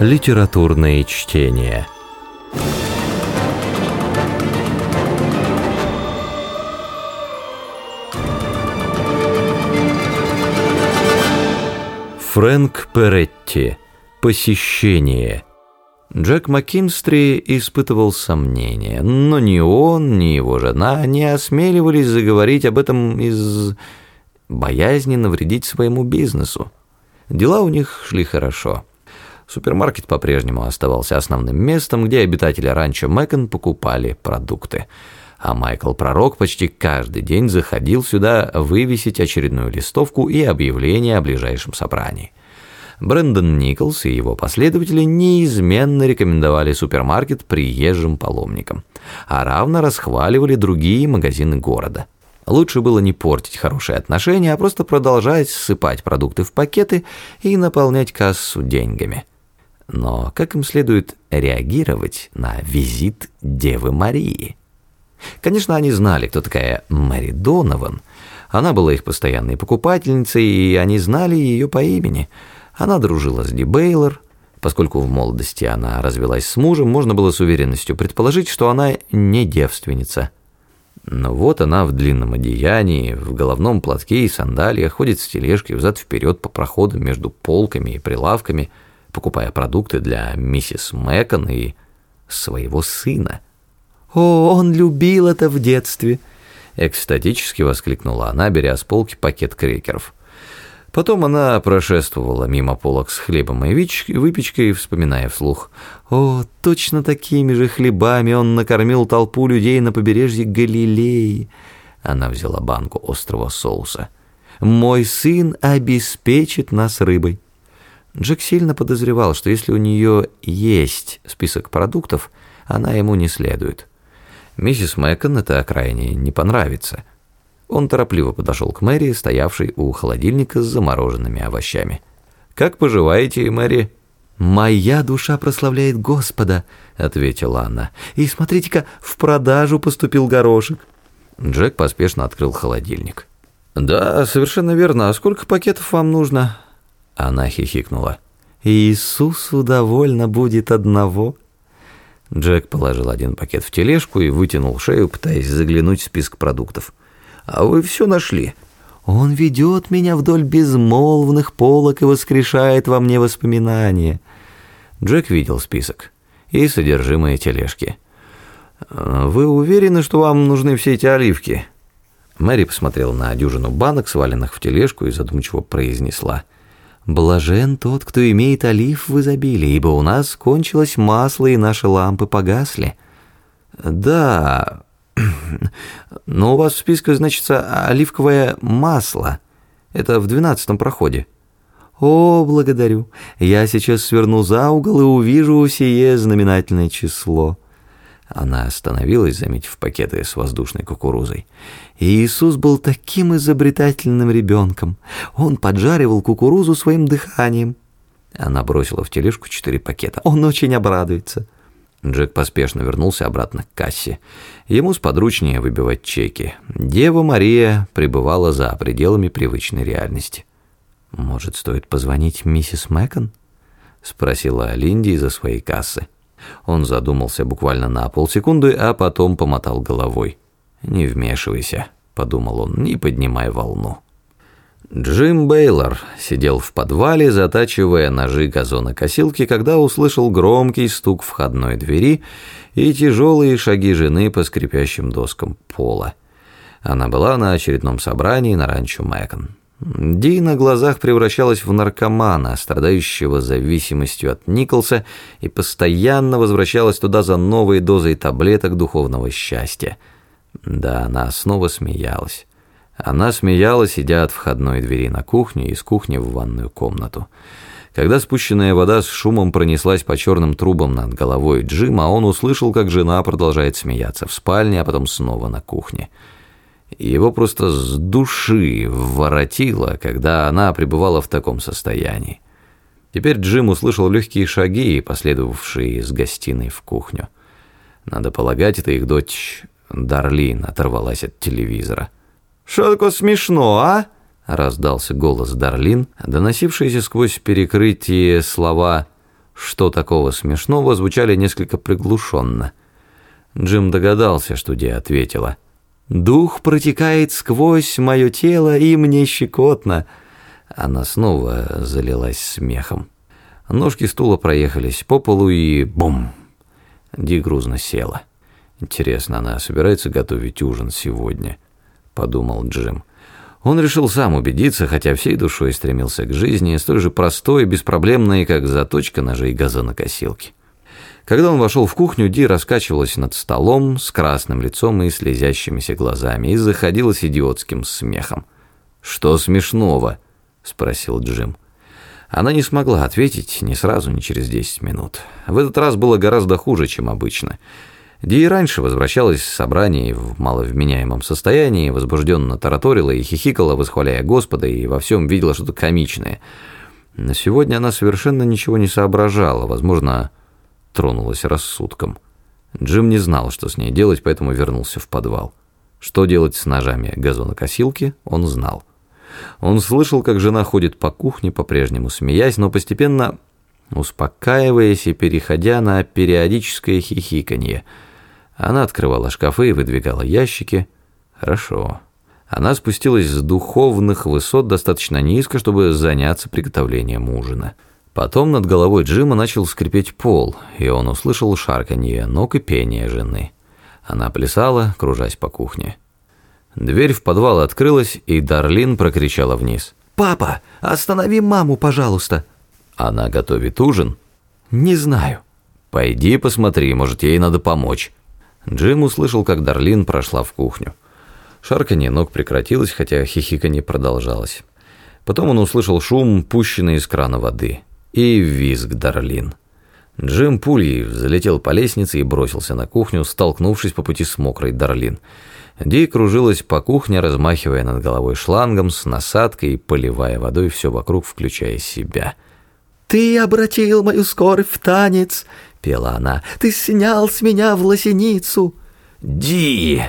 Литературные чтения. Фрэнк Перетти. Посещение. Джек Маккинстри испытывал сомнения, но ни он, ни его жена не осмеливались заговорить об этом из боязни навредить своему бизнесу. Дела у них шли хорошо. Супермаркет по-прежнему оставался основным местом, где обитатели ранчо Мэкон покупали продукты. А Майкл Пророк почти каждый день заходил сюда вывесить очередную листовку и объявление о ближайшем собрании. Брэндон Николс и его последователи неизменно рекомендовали супермаркет приезжим паломникам, а равно расхваливали другие магазины города. Лучше было не портить хорошие отношения, а просто продолжать ссыпать продукты в пакеты и наполнять кассу деньгами. Но как им следует реагировать на визит Девы Марии? Конечно, они знали, кто такая Мэри Донован. Она была их постоянной покупательницей, и они знали ее по имени. Она дружила с Ди Бейлор. Поскольку в молодости она развелась с мужем, можно было с уверенностью предположить, что она не девственница. Но вот она в длинном одеянии, в головном платке и сандалиях ходит с тележкой взад-вперед по проходам между полками и прилавками – покупая продукты для миссис Мэкон и своего сына. «О, он любил это в детстве!» Экстатически воскликнула она, беря с полки пакет крекеров. Потом она прошествовала мимо полок с хлебом и выпечкой, вспоминая вслух. «О, точно такими же хлебами он накормил толпу людей на побережье Галилеи!» Она взяла банку острого соуса. «Мой сын обеспечит нас рыбой!» Джек сильно подозревал, что если у нее есть список продуктов, она ему не следует. Миссис Мэкон это крайне не понравится. Он торопливо подошел к Мэри, стоявшей у холодильника с замороженными овощами. «Как поживаете, Мэри?» «Моя душа прославляет Господа», — ответила она. «И смотрите-ка, в продажу поступил горошек». Джек поспешно открыл холодильник. «Да, совершенно верно. А сколько пакетов вам нужно?» Она хихикнула. «Иисусу довольно будет одного». Джек положил один пакет в тележку и вытянул шею, пытаясь заглянуть в список продуктов. «А вы все нашли?» «Он ведет меня вдоль безмолвных полок и воскрешает во мне воспоминания». Джек видел список и содержимое тележки. «Вы уверены, что вам нужны все эти оливки?» Мэри посмотрела на дюжину банок, сваленных в тележку, и задумчиво произнесла – Блажен тот, кто имеет олив в изобилии, ибо у нас кончилось масло, и наши лампы погасли. Да, но у вас в списке значится оливковое масло. Это в двенадцатом проходе. О, благодарю. Я сейчас сверну за угол и увижу сие знаменательное число. Она остановилась, заметив пакеты с воздушной кукурузой. И Иисус был таким изобретательным ребенком. Он поджаривал кукурузу своим дыханием. Она бросила в тележку четыре пакета. Он очень обрадуется. Джек поспешно вернулся обратно к кассе. Ему сподручнее выбивать чеки. Дева Мария пребывала за пределами привычной реальности. «Может, стоит позвонить миссис Мэкон?» — спросила Линди из-за своей кассы. Он задумался буквально на полсекунды, а потом помотал головой. «Не вмешивайся», — подумал он, — «не поднимай волну». Джим Бейлор сидел в подвале, затачивая ножи газонокосилки, когда услышал громкий стук входной двери и тяжелые шаги жены по скрипящим доскам пола. Она была на очередном собрании на ранчо Мэкон. Ди на глазах превращалась в наркомана, страдающего зависимостью от Николса, и постоянно возвращалась туда за новой дозой таблеток духовного счастья. Да, она снова смеялась. Она смеялась, идя от входной двери на кухню и из кухни в ванную комнату. Когда спущенная вода с шумом пронеслась по черным трубам над головой Джима, он услышал, как жена продолжает смеяться в спальне, а потом снова на кухне. Его просто с души воротило, когда она пребывала в таком состоянии. Теперь Джим услышал легкие шаги, последовавшие из гостиной в кухню. Надо полагать, это их дочь Дарлин оторвалась от телевизора. «Что такое смешно, а?» раздался голос Дарлин, доносившийся сквозь перекрытие слова что такого смешного, звучали несколько приглушенно. Джим догадался, что Ди ответила. «Дух протекает сквозь мое тело, и мне щекотно». Она снова залилась смехом. Ножки стула проехались по полу и бум! Ди грузно села. «Интересно, она собирается готовить ужин сегодня?» – подумал Джим. Он решил сам убедиться, хотя всей душой стремился к жизни, столь же простой и беспроблемной, как заточка ножей газонокосилки. Когда он вошел в кухню, Ди раскачивалась над столом с красным лицом и слезящимися глазами и заходилась идиотским смехом. «Что смешного?» – спросил Джим. Она не смогла ответить ни сразу, ни через десять минут. В этот раз было гораздо хуже, чем обычно – Ди и раньше возвращалась с собраний в маловменяемом состоянии, возбужденно тараторила и хихикала, восхваляя Господа, и во всем видела что-то комичное. Но сегодня она совершенно ничего не соображала, возможно, тронулась рассудком. Джим не знал, что с ней делать, поэтому вернулся в подвал. Что делать с ножами газонокосилки, он знал. Он слышал, как жена ходит по кухне, по-прежнему смеясь, но постепенно успокаиваясь и переходя на периодическое хихиканье – она открывала шкафы и выдвигала ящики. Хорошо. Она спустилась с духовных высот достаточно низко, чтобы заняться приготовлением ужина. Потом над головой Джима начал скрипеть пол, и он услышал шарканье ног и пение жены. Она плясала, кружась по кухне. Дверь в подвал открылась, и Дарлин прокричала вниз. «Папа, останови маму, пожалуйста!» «Она готовит ужин?» «Не знаю». «Пойди посмотри, может, ей надо помочь». Джим услышал, как Дарлин прошла в кухню. Шарканье ног прекратилось, хотя хихиканье продолжалось. Потом он услышал шум, пущенный из крана воды, и визг Дарлин. Джим пулей залетел по лестнице и бросился на кухню, столкнувшись по пути с мокрой Дарлин. Ди кружилась по кухне, размахивая над головой шлангом с насадкой и поливая водой все вокруг, включая себя. «Ты обратил мою скорбь в танец!» пела она. «Ты снял с меня в лосиницу!» «Ди!»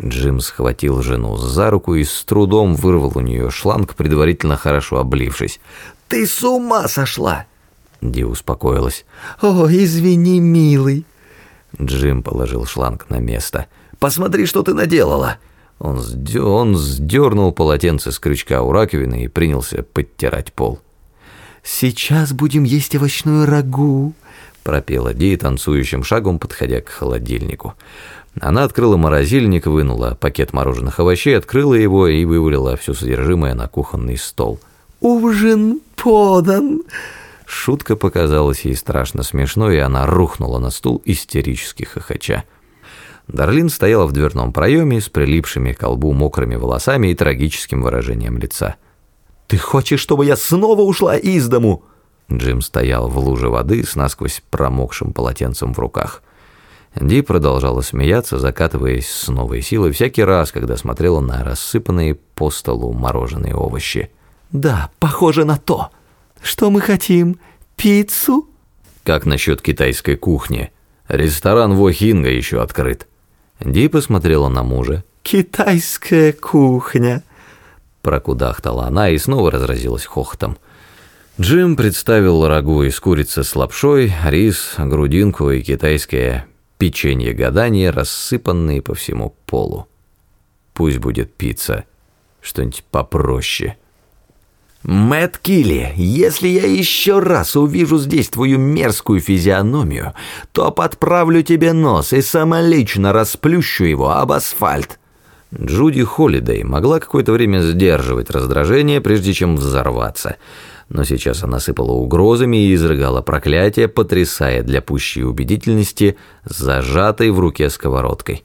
Джим схватил жену за руку и с трудом вырвал у нее шланг, предварительно хорошо облившись. «Ты с ума сошла!» Ди успокоилась. «О, извини, милый!» Джим положил шланг на место. «Посмотри, что ты наделала!» Он, сдё... он сдернул полотенце с крючка у раковины и принялся подтирать пол. «Сейчас будем есть овощную рагу», пропела Ди танцующим шагом, подходя к холодильнику. Она открыла морозильник, вынула пакет мороженых овощей, открыла его и вывалила все содержимое на кухонный стол. «Ужин подан!» Шутка показалась ей страшно смешной, и она рухнула на стул, истерически хохоча. Дарлин стояла в дверном проеме с прилипшими к колбу мокрыми волосами и трагическим выражением лица. «Ты хочешь, чтобы я снова ушла из дому?» Джим стоял в луже воды с насквозь промокшим полотенцем в руках. Ди продолжала смеяться, закатываясь с новой силой всякий раз, когда смотрела на рассыпанные по столу мороженые овощи. «Да, похоже на то. Что мы хотим? Пиццу?» «Как насчет китайской кухни? Ресторан Вохинга еще открыт». Ди посмотрела на мужа. «Китайская кухня», – прокудахтала она и снова разразилась хохотом. Джим представил рагу из курицы с лапшой, рис, грудинку и китайское печенье гадания, рассыпанные по всему полу. Пусть будет пицца, что-нибудь попроще. Мэтт Килли, если я еще раз увижу здесь твою мерзкую физиономию, то подправлю тебе нос и самолично расплющу его об асфальт. Джуди Холидей могла какое-то время сдерживать раздражение, прежде чем взорваться – но сейчас она сыпала угрозами и изрыгала проклятия, потрясая для пущей убедительности зажатой в руке сковородкой.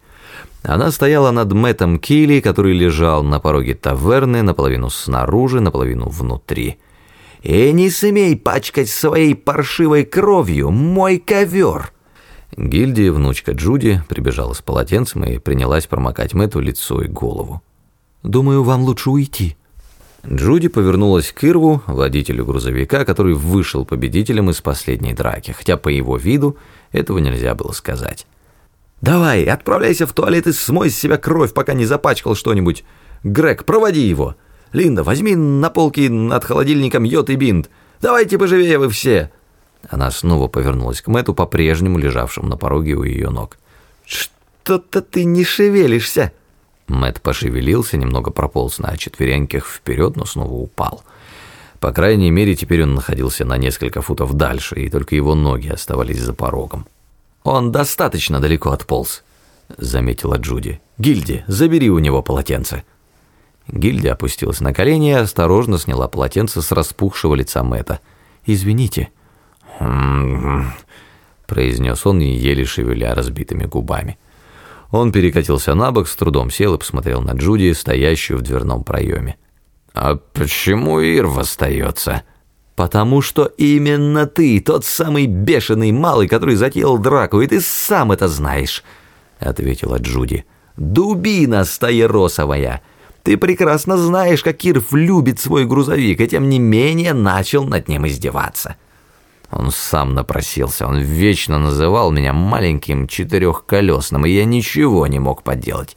Она стояла над Мэттом Килли, который лежал на пороге таверны, наполовину снаружи, наполовину внутри. «И не смей пачкать своей паршивой кровью мой ковер!» Гильдия, внучка Джуди, прибежала с полотенцем и принялась промокать Мэтту лицо и голову. «Думаю, вам лучше уйти», Джуди повернулась к Ирву, водителю грузовика, который вышел победителем из последней драки, хотя по его виду этого нельзя было сказать. «Давай, отправляйся в туалет и смой с себя кровь, пока не запачкал что-нибудь. Грег, проводи его. Линда, возьми на полке над холодильником йод и бинт. Давайте поживее вы все!» Она снова повернулась к Мэту, по-прежнему лежавшему на пороге у ее ног. «Что-то ты не шевелишься!» Мэт пошевелился, немного прополз на четвереньках вперед, но снова упал. По крайней мере, теперь он находился на несколько футов дальше, и только его ноги оставались за порогом. «Он достаточно далеко отполз», — заметила Джуди. «Гильди, забери у него полотенце». Гильди опустилась на колени и осторожно сняла полотенце с распухшего лица Мэтта. «Извините», произнес он, еле шевеля разбитыми губами. Он перекатился на бок, с трудом сел и посмотрел на Джуди, стоящую в дверном проеме. «А почему Ирв остается?» «Потому что именно ты, тот самый бешеный малый, который затеял драку, и ты сам это знаешь», — ответила Джуди. «Дубина стаеросовая! Ты прекрасно знаешь, как Ирв любит свой грузовик, и тем не менее начал над ним издеваться». Он сам напросился, он вечно называл меня маленьким четырехколесным, и я ничего не мог поделать.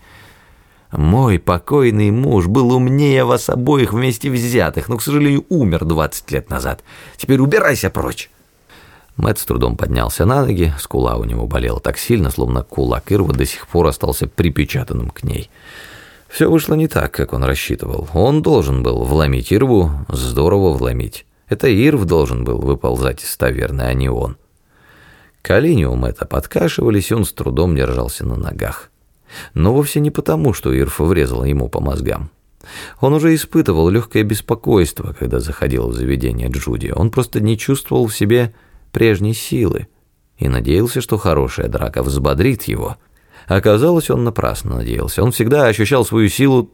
Мой покойный муж был умнее вас обоих вместе взятых, но, к сожалению, умер 20 лет назад. Теперь убирайся прочь. Мэтт с трудом поднялся на ноги, скула у него болела так сильно, словно кулак Ирва до сих пор остался припечатанным к ней. Все вышло не так, как он рассчитывал. Он должен был вломить Ирву, здорово вломить. Это Ирв должен был выползать из таверны, а не он. Колени у Мэтта подкашивались, и он с трудом держался на ногах. Но вовсе не потому, что Ирф врезал ему по мозгам. Он уже испытывал легкое беспокойство, когда заходил в заведение Джуди. Он просто не чувствовал в себе прежней силы и надеялся, что хорошая драка взбодрит его. Оказалось, он напрасно надеялся. Он всегда ощущал свою силу,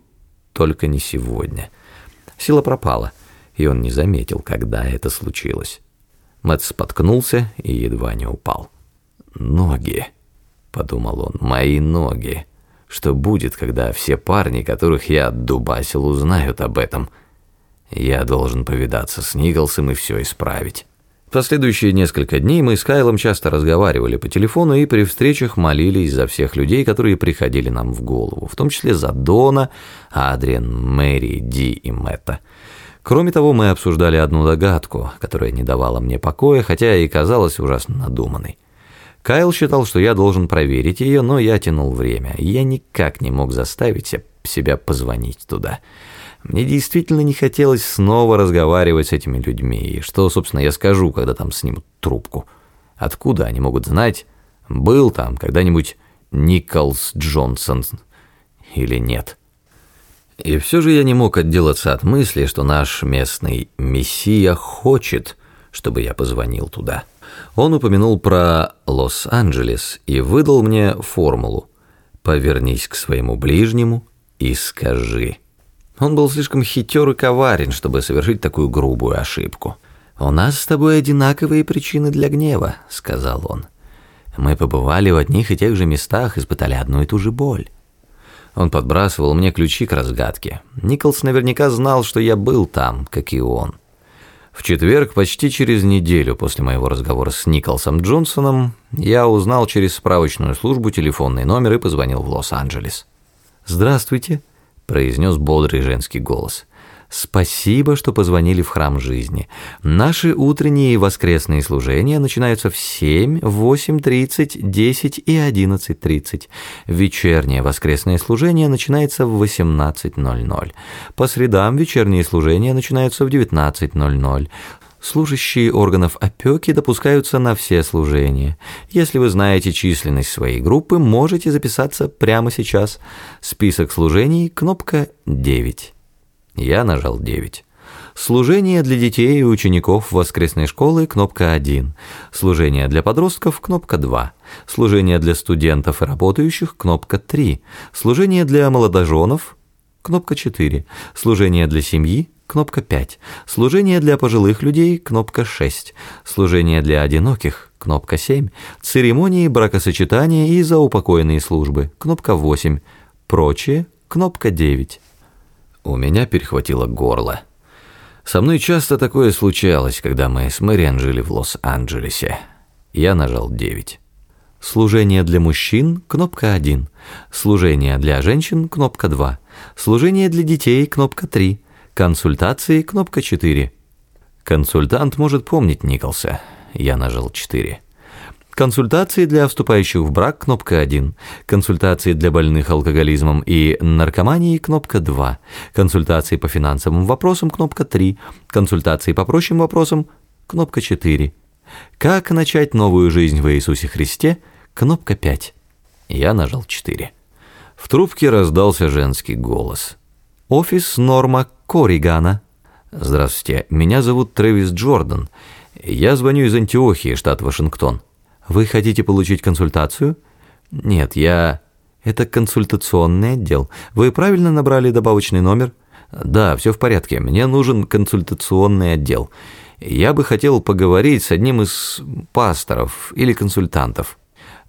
только не сегодня. Сила пропала, и он не заметил, когда это случилось. Мэтт споткнулся и едва не упал. «Ноги», — подумал он, — «мои ноги». Что будет, когда все парни, которых я отдубасил, узнают об этом? Я должен повидаться с Николсом и все исправить. В последующие несколько дней мы с Кайлом часто разговаривали по телефону и при встречах молились за всех людей, которые приходили нам в голову, в том числе за Дона, Адриан, Мэри, Ди и Мэтта. Кроме того, мы обсуждали одну догадку, которая не давала мне покоя, хотя и казалась ужасно надуманной. Кайл считал, что я должен проверить ее, но я тянул время. Я никак не мог заставить себя позвонить туда. Мне действительно не хотелось снова разговаривать с этими людьми. И что, собственно, я скажу, когда там снимут трубку? Откуда они могут знать, был там когда-нибудь Николс Джонсон или нет? И все же я не мог отделаться от мысли, что наш местный мессия хочет, чтобы я позвонил туда. Он упомянул про Лос-Анджелес и выдал мне формулу «Повернись к своему ближнему и скажи». Он был слишком хитер и коварен, чтобы совершить такую грубую ошибку. «У нас с тобой одинаковые причины для гнева», — сказал он. «Мы побывали в одних и тех же местах, испытали одну и ту же боль». Он подбрасывал мне ключи к разгадке. Николс наверняка знал, что я был там, как и он. В четверг, почти через неделю после моего разговора с Николсом Джонсоном, я узнал через справочную службу телефонный номер и позвонил в Лос-Анджелес. «Здравствуйте», – произнес бодрый женский голос. Спасибо, что позвонили в храм жизни. Наши утренние и воскресные служения начинаются в 7, 8.30, 10 и 11.30. Вечернее воскресное служение начинается в 18.00. По средам вечерние служения начинаются в 19.00. Служащие органов опеки допускаются на все служения. Если вы знаете численность своей группы, можете записаться прямо сейчас. Список служений, кнопка 9. Я нажал 9. Служение для детей и учеников воскресной школы – кнопка 1. Служение для подростков – кнопка 2. Служение для студентов и работающих – кнопка 3. Служение для молодоженов – кнопка 4. Служение для семьи – кнопка 5. Служение для пожилых людей – кнопка 6. Служение для одиноких – кнопка 7. Церемонии бракосочетания и заупокойные службы – кнопка 8. Прочее – кнопка 9. У меня перехватило горло. Со мной часто такое случалось, когда мы с Мэриан жили в Лос-Анджелесе. Я нажал 9. Служение для мужчин – кнопка 1. Служение для женщин – кнопка 2. Служение для детей – кнопка 3. Консультации – кнопка 4. Консультант может помнить Николса. Я нажал 4. Консультации для вступающих в брак, кнопка 1. Консультации для больных алкоголизмом и наркоманией, кнопка 2. Консультации по финансовым вопросам, кнопка 3. Консультации по прочим вопросам, кнопка 4. Как начать новую жизнь в Иисусе Христе, кнопка 5. Я нажал 4. В трубке раздался женский голос. Офис Норма Коригана. Здравствуйте, меня зовут Трэвис Джордан. Я звоню из Антиохии, штат Вашингтон. Вы хотите получить консультацию? Нет, я... Это консультационный отдел. Вы правильно набрали добавочный номер? Да, все в порядке. Мне нужен консультационный отдел. Я бы хотел поговорить с одним из пасторов или консультантов.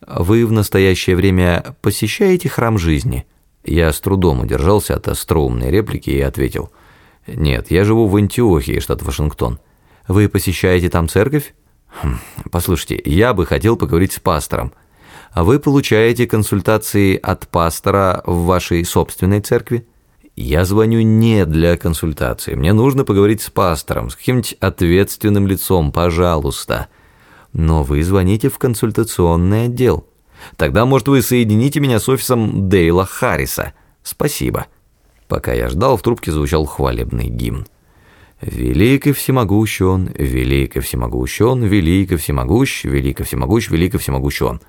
Вы в настоящее время посещаете храм жизни? Я с трудом удержался от остроумной реплики и ответил. Нет, я живу в Антиохии, штат Вашингтон. Вы посещаете там церковь? Хм, послушайте, я бы хотел поговорить с пастором. А вы получаете консультации от пастора в вашей собственной церкви? Я звоню не для консультации. Мне нужно поговорить с пастором, с каким-нибудь ответственным лицом, пожалуйста. Но вы звоните в консультационный отдел. Тогда, может, вы соедините меня с офисом Дейла Харриса. Спасибо. Пока я ждал, в трубке звучал хвалебный гимн. Велик и всемогущ он, велик и всемогущ он, велик и всемогущ, велик и всемогущ, велик и всемогущ он.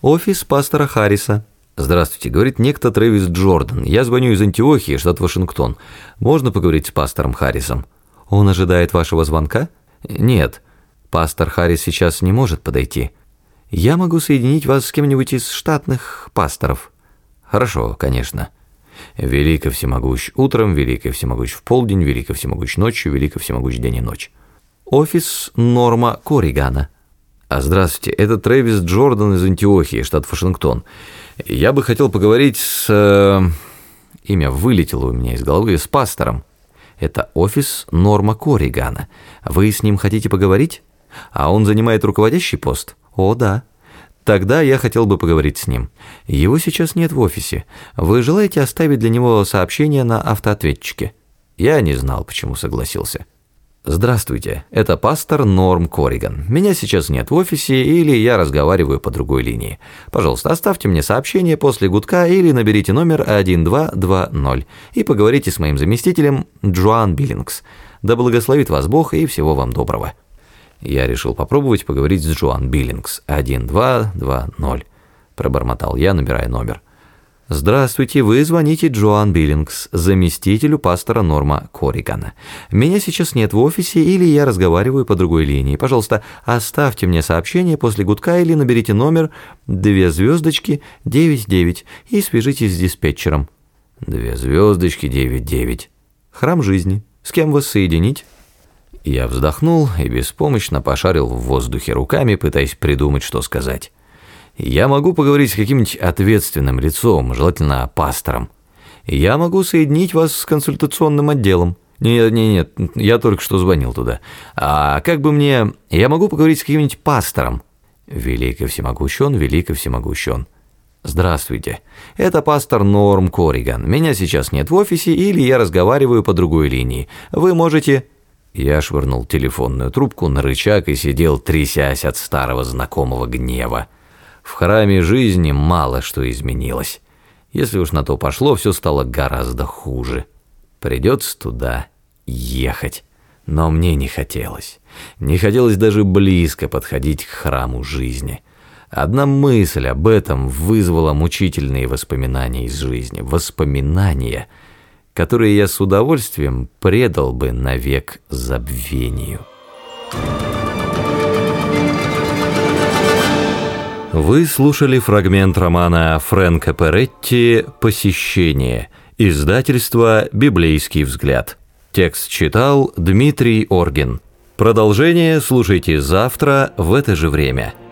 Офис пастора Харриса. Здравствуйте, говорит некто Трэвис Джордан. Я звоню из Антиохии, штат Вашингтон. Можно поговорить с пастором Харрисом? Он ожидает вашего звонка? Нет. Пастор Харрис сейчас не может подойти. Я могу соединить вас с кем-нибудь из штатных пасторов. Хорошо, конечно. Велико всемогущ утром, велико всемогущ в полдень, велико всемогущ ночью, велико всемогущ день и ночь. Офис Норма Коригана. А здравствуйте, это Трэвис Джордан из Антиохии, штат Вашингтон. Я бы хотел поговорить с... Э, имя вылетело у меня из головы, с пастором. Это офис Норма Коригана. Вы с ним хотите поговорить? А он занимает руководящий пост? О, да. Тогда я хотел бы поговорить с ним. Его сейчас нет в офисе. Вы желаете оставить для него сообщение на автоответчике? Я не знал, почему согласился. Здравствуйте, это пастор Норм Кориган. Меня сейчас нет в офисе или я разговариваю по другой линии. Пожалуйста, оставьте мне сообщение после гудка или наберите номер 1220 и поговорите с моим заместителем Джоан Биллингс. Да благословит вас Бог и всего вам доброго. Я решил попробовать поговорить с Джоан Биллингс. 1220. Пробормотал я, набирая номер. «Здравствуйте, вы звоните Джоан Биллингс, заместителю пастора Норма Корригана. Меня сейчас нет в офисе или я разговариваю по другой линии. Пожалуйста, оставьте мне сообщение после гудка или наберите номер две звездочки 99 и свяжитесь с диспетчером». «Две звездочки 99. Храм жизни. С кем вас соединить?» Я вздохнул и беспомощно пошарил в воздухе руками, пытаясь придумать, что сказать. Я могу поговорить с каким-нибудь ответственным лицом, желательно пастором. Я могу соединить вас с консультационным отделом. Нет, нет, нет, я только что звонил туда. А как бы мне... Я могу поговорить с каким-нибудь пастором. Велик и всемогущен, велик и всемогущен. Здравствуйте. Это пастор Норм Кориган. Меня сейчас нет в офисе или я разговариваю по другой линии. Вы можете... Я швырнул телефонную трубку на рычаг и сидел, трясясь от старого знакомого гнева. В храме жизни мало что изменилось. Если уж на то пошло, все стало гораздо хуже. Придется туда ехать. Но мне не хотелось. Не хотелось даже близко подходить к храму жизни. Одна мысль об этом вызвала мучительные воспоминания из жизни. Воспоминания — которые я с удовольствием предал бы навек забвению. Вы слушали фрагмент романа Фрэнка Перетти «Посещение», издательство «Библейский взгляд». Текст читал Дмитрий Оргин. Продолжение слушайте завтра в это же время –